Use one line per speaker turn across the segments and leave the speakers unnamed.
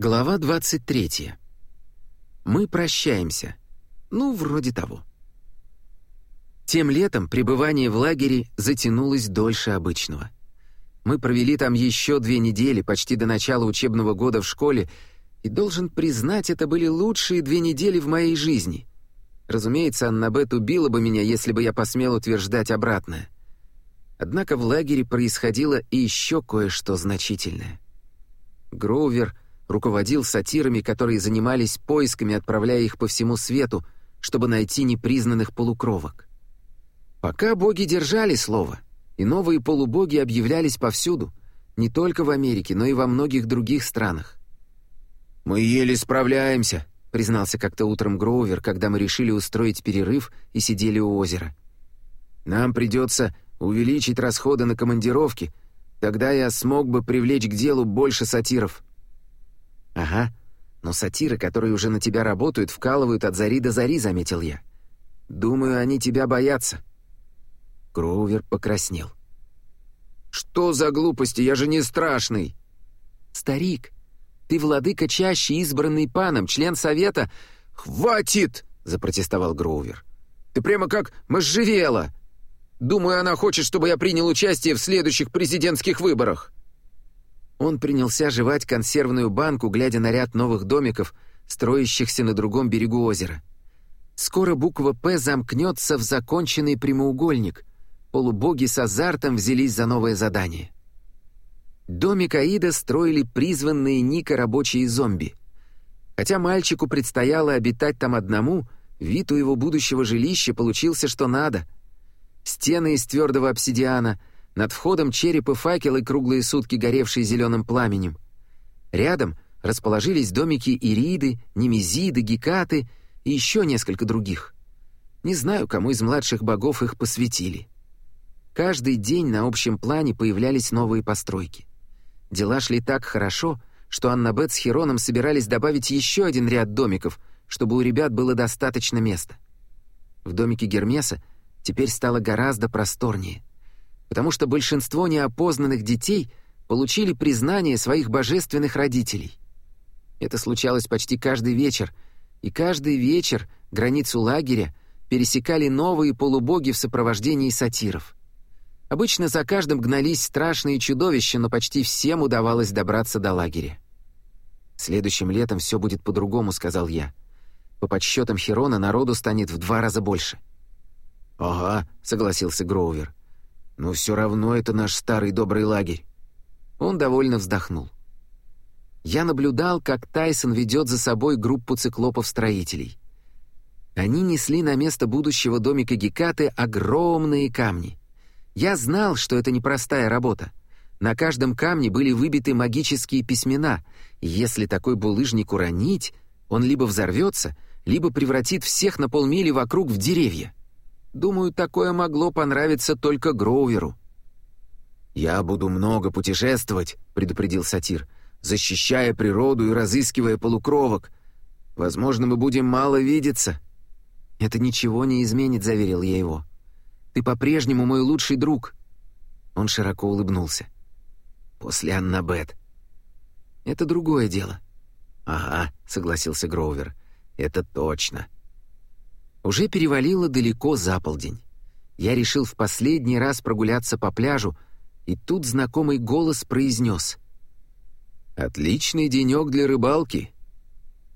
Глава 23. Мы прощаемся. Ну, вроде того. Тем летом пребывание в лагере затянулось дольше обычного. Мы провели там еще две недели, почти до начала учебного года в школе, и должен признать, это были лучшие две недели в моей жизни. Разумеется, Аннабет убила бы меня, если бы я посмел утверждать обратное. Однако в лагере происходило и еще кое-что значительное. Гроувер — руководил сатирами, которые занимались поисками, отправляя их по всему свету, чтобы найти непризнанных полукровок. Пока боги держали слово, и новые полубоги объявлялись повсюду, не только в Америке, но и во многих других странах. «Мы еле справляемся», — признался как-то утром Гроувер, когда мы решили устроить перерыв и сидели у озера. «Нам придется увеличить расходы на командировки, тогда я смог бы привлечь к делу больше сатиров». «Ага, но сатиры, которые уже на тебя работают, вкалывают от зари до зари», — заметил я. «Думаю, они тебя боятся». Гроувер покраснел. «Что за глупости? Я же не страшный!» «Старик, ты владыка чащи, избранный Паном, член совета...» «Хватит!» — запротестовал Гроувер. «Ты прямо как можжевела! Думаю, она хочет, чтобы я принял участие в следующих президентских выборах!» Он принялся жевать консервную банку, глядя на ряд новых домиков, строящихся на другом берегу озера. Скоро буква «П» замкнется в законченный прямоугольник. Полубоги с азартом взялись за новое задание. Домик Аида строили призванные Ника рабочие зомби. Хотя мальчику предстояло обитать там одному, вид у его будущего жилища получился что надо. Стены из твердого обсидиана — над входом череп и факелы, круглые сутки горевшие зеленым пламенем. Рядом расположились домики Ириды, Немезиды, Гекаты и еще несколько других. Не знаю, кому из младших богов их посвятили. Каждый день на общем плане появлялись новые постройки. Дела шли так хорошо, что Аннабет с Хероном собирались добавить еще один ряд домиков, чтобы у ребят было достаточно места. В домике Гермеса теперь стало гораздо просторнее потому что большинство неопознанных детей получили признание своих божественных родителей. Это случалось почти каждый вечер, и каждый вечер границу лагеря пересекали новые полубоги в сопровождении сатиров. Обычно за каждым гнались страшные чудовища, но почти всем удавалось добраться до лагеря. «Следующим летом все будет по-другому», — сказал я. «По подсчетам Херона народу станет в два раза больше». «Ага», — согласился Гроувер. Но все равно это наш старый добрый лагерь». Он довольно вздохнул. Я наблюдал, как Тайсон ведет за собой группу циклопов-строителей. Они несли на место будущего домика Гекаты огромные камни. Я знал, что это непростая работа. На каждом камне были выбиты магические письмена, и если такой булыжник уронить, он либо взорвется, либо превратит всех на полмили вокруг в деревья. Думаю, такое могло понравиться только Гроуверу. «Я буду много путешествовать», — предупредил сатир, «защищая природу и разыскивая полукровок. Возможно, мы будем мало видеться». «Это ничего не изменит», — заверил я его. «Ты по-прежнему мой лучший друг». Он широко улыбнулся. «После Аннабет». «Это другое дело». «Ага», — согласился Гроувер. «Это точно». Уже перевалило далеко за полдень. Я решил в последний раз прогуляться по пляжу, и тут знакомый голос произнес. «Отличный денек для рыбалки».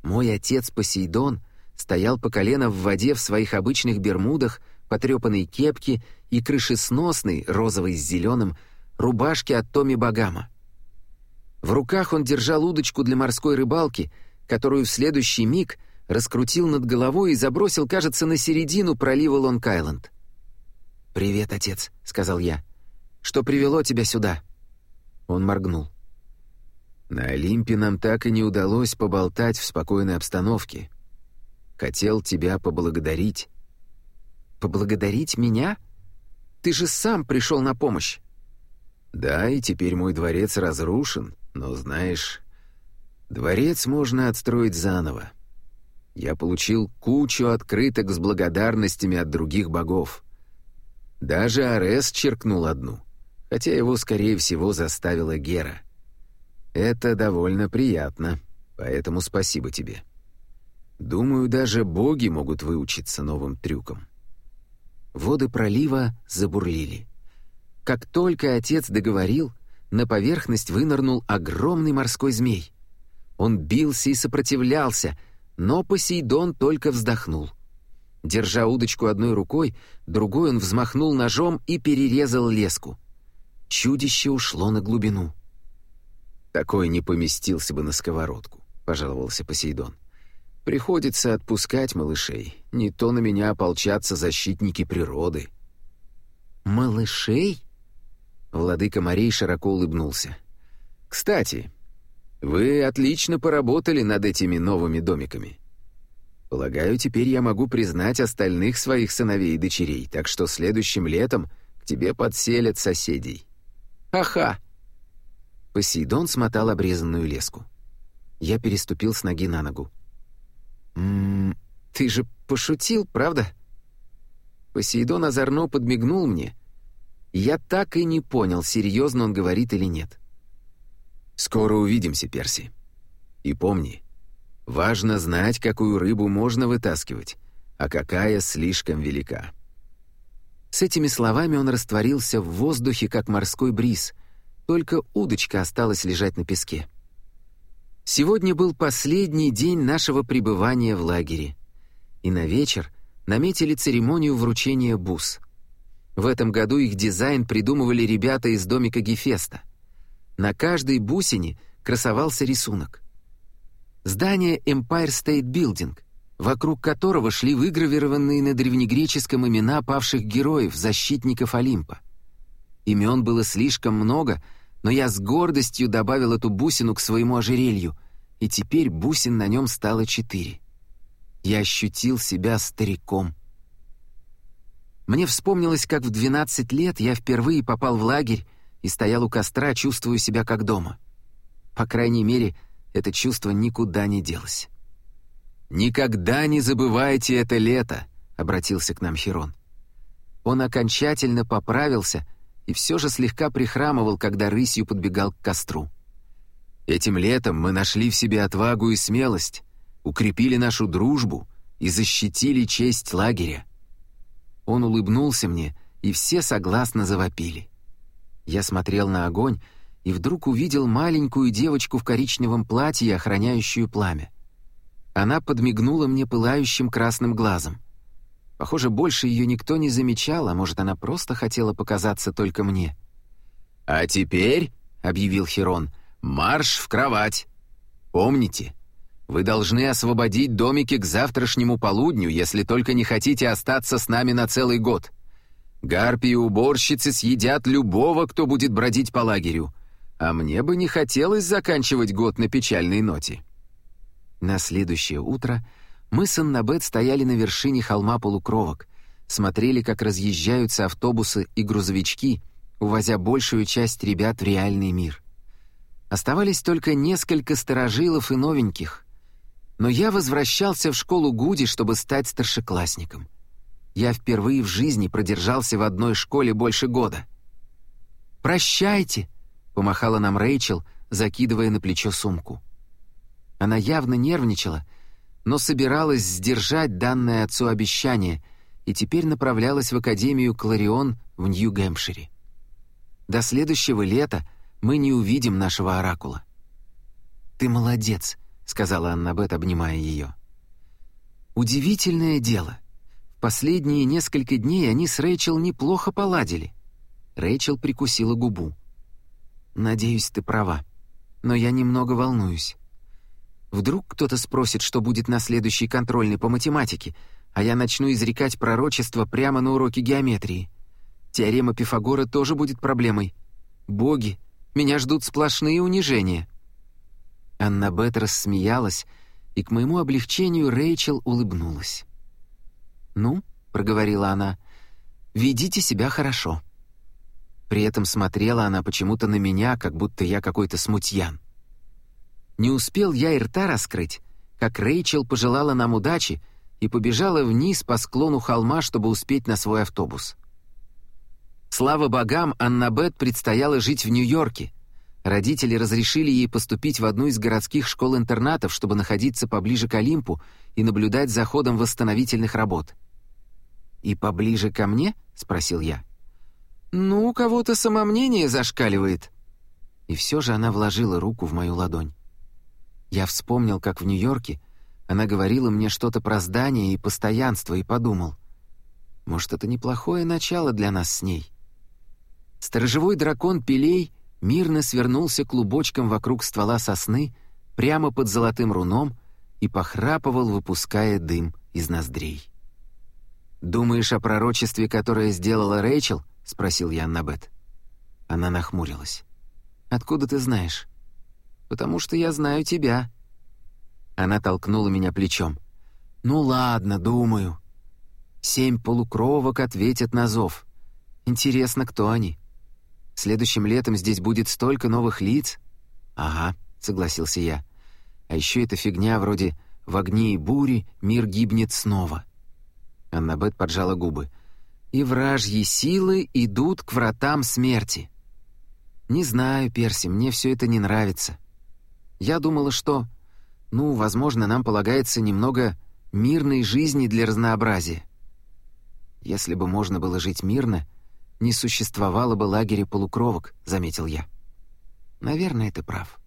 Мой отец Посейдон стоял по колено в воде в своих обычных бермудах, потрепанной кепке и крышесносной, розовой с зеленым, рубашке от Томи Багама. В руках он держал удочку для морской рыбалки, которую в следующий миг — раскрутил над головой и забросил, кажется, на середину пролива Лонг-Айленд. «Привет, отец», — сказал я. «Что привело тебя сюда?» Он моргнул. «На Олимпе нам так и не удалось поболтать в спокойной обстановке. Хотел тебя поблагодарить». «Поблагодарить меня? Ты же сам пришел на помощь». «Да, и теперь мой дворец разрушен, но, знаешь, дворец можно отстроить заново я получил кучу открыток с благодарностями от других богов. Даже Арес черкнул одну, хотя его, скорее всего, заставила Гера. Это довольно приятно. Поэтому спасибо тебе. Думаю, даже боги могут выучиться новым трюкам». Воды пролива забурлили. Как только отец договорил, на поверхность вынырнул огромный морской змей. Он бился и сопротивлялся, но Посейдон только вздохнул. Держа удочку одной рукой, другой он взмахнул ножом и перерезал леску. Чудище ушло на глубину. «Такой не поместился бы на сковородку», — пожаловался Посейдон. «Приходится отпускать малышей. Не то на меня ополчатся защитники природы».
«Малышей?»
Владыка морей широко улыбнулся. «Кстати, вы отлично поработали над этими новыми домиками. Полагаю, теперь я могу признать остальных своих сыновей и дочерей, так что следующим летом к тебе подселят соседей». «Ха-ха!» Посейдон смотал обрезанную леску. Я переступил с ноги на ногу. «М -м, ты же пошутил, правда?» Посейдон озорно подмигнул мне. Я так и не понял, серьезно он говорит или нет. «Скоро увидимся, Перси. И помни, важно знать, какую рыбу можно вытаскивать, а какая слишком велика». С этими словами он растворился в воздухе, как морской бриз, только удочка осталась лежать на песке. Сегодня был последний день нашего пребывания в лагере, и на вечер наметили церемонию вручения бус. В этом году их дизайн придумывали ребята из домика Гефеста. На каждой бусине красовался рисунок. Здание Empire State Building — вокруг которого шли выгравированные на древнегреческом имена павших героев, защитников Олимпа. Имен было слишком много, но я с гордостью добавил эту бусину к своему ожерелью, и теперь бусин на нем стало четыре. Я ощутил себя стариком. Мне вспомнилось, как в 12 лет я впервые попал в лагерь и стоял у костра, чувствуя себя как дома. По крайней мере, это чувство никуда не делось. «Никогда не забывайте это лето», — обратился к нам Херон. Он окончательно поправился и все же слегка прихрамывал, когда рысью подбегал к костру. «Этим летом мы нашли в себе отвагу и смелость, укрепили нашу дружбу и защитили честь лагеря». Он улыбнулся мне, и все согласно завопили. Я смотрел на огонь и вдруг увидел маленькую девочку в коричневом платье, охраняющую пламя. Она подмигнула мне пылающим красным глазом. Похоже, больше ее никто не замечал, а может, она просто хотела показаться только мне. «А теперь», — объявил Херон, — «марш в кровать. Помните, вы должны освободить домики к завтрашнему полудню, если только не хотите остаться с нами на целый год. Гарпии-уборщицы съедят любого, кто будет бродить по лагерю, а мне бы не хотелось заканчивать год на печальной ноте». На следующее утро мы с Аннабет стояли на вершине холма полукровок, смотрели, как разъезжаются автобусы и грузовички, увозя большую часть ребят в реальный мир. Оставались только несколько старожилов и новеньких. Но я возвращался в школу Гуди, чтобы стать старшеклассником. Я впервые в жизни продержался в одной школе больше года. «Прощайте!» — помахала нам Рэйчел, закидывая на плечо сумку. Она явно нервничала, но собиралась сдержать данное отцу обещание и теперь направлялась в Академию Кларион в Нью-Гэмпшире. До следующего лета мы не увидим нашего оракула. «Ты молодец», — сказала Аннабет, обнимая ее. Удивительное дело. Последние несколько дней они с Рэйчел неплохо поладили. Рэйчел прикусила губу. «Надеюсь, ты права, но я немного волнуюсь. Вдруг кто-то спросит, что будет на следующей контрольной по математике, а я начну изрекать пророчество прямо на уроке геометрии. Теорема Пифагора тоже будет проблемой. Боги, меня ждут сплошные унижения». Анна Бет рассмеялась, и к моему облегчению Рэйчел улыбнулась. «Ну», — проговорила она, — «ведите себя хорошо». При этом смотрела она почему-то на меня, как будто я какой-то смутьян. Не успел я и рта раскрыть, как Рэйчел пожелала нам удачи и побежала вниз по склону холма, чтобы успеть на свой автобус. Слава богам, Аннабет предстояло жить в Нью-Йорке, Родители разрешили ей поступить в одну из городских школ-интернатов, чтобы находиться поближе к Олимпу и наблюдать за ходом восстановительных работ. «И поближе ко мне?» — спросил я. «Ну, у кого-то самомнение зашкаливает». И все же она вложила руку в мою ладонь. Я вспомнил, как в Нью-Йорке она говорила мне что-то про здание и постоянство, и подумал, может, это неплохое начало для нас с ней. Сторожевой дракон Пелей мирно свернулся клубочком вокруг ствола сосны, прямо под золотым руном, и похрапывал, выпуская дым из ноздрей. «Думаешь о пророчестве, которое сделала Рэйчел?» — спросил я Аннабет. Она нахмурилась. «Откуда ты знаешь?» «Потому что я знаю тебя». Она толкнула меня плечом. «Ну ладно, думаю. Семь полукровок ответят на зов. Интересно, кто они? Следующим летом здесь будет столько новых лиц?» «Ага», — согласился я. «А еще эта фигня вроде «в огне и буре мир гибнет снова». Аннабет поджала губы. «И вражьи силы идут к вратам смерти». «Не знаю, Перси, мне все это не нравится. Я думала, что... Ну, возможно, нам полагается немного мирной жизни для разнообразия. Если бы можно было жить мирно, не существовало бы лагеря полукровок», — заметил я. «Наверное, ты прав.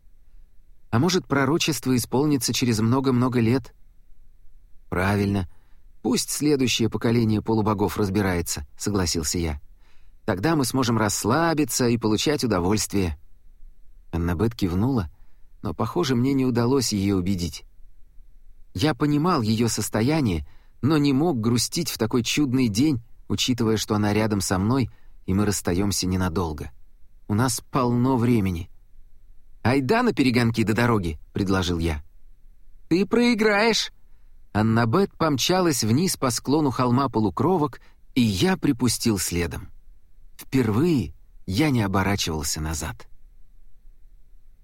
А может, пророчество исполнится через много-много лет?» «Правильно. Пусть следующее поколение полубогов разбирается», — согласился я. «Тогда мы сможем расслабиться и получать удовольствие». Аннабет кивнула, но, похоже, мне не удалось ее убедить. Я понимал ее состояние, но не мог грустить в такой чудный день, учитывая, что она рядом со мной, и мы расстаемся ненадолго. У нас полно времени. «Айда на перегонки до дороги», — предложил я. «Ты проиграешь!» Аннабет помчалась вниз по склону холма полукровок, и я припустил следом. Впервые я не оборачивался назад.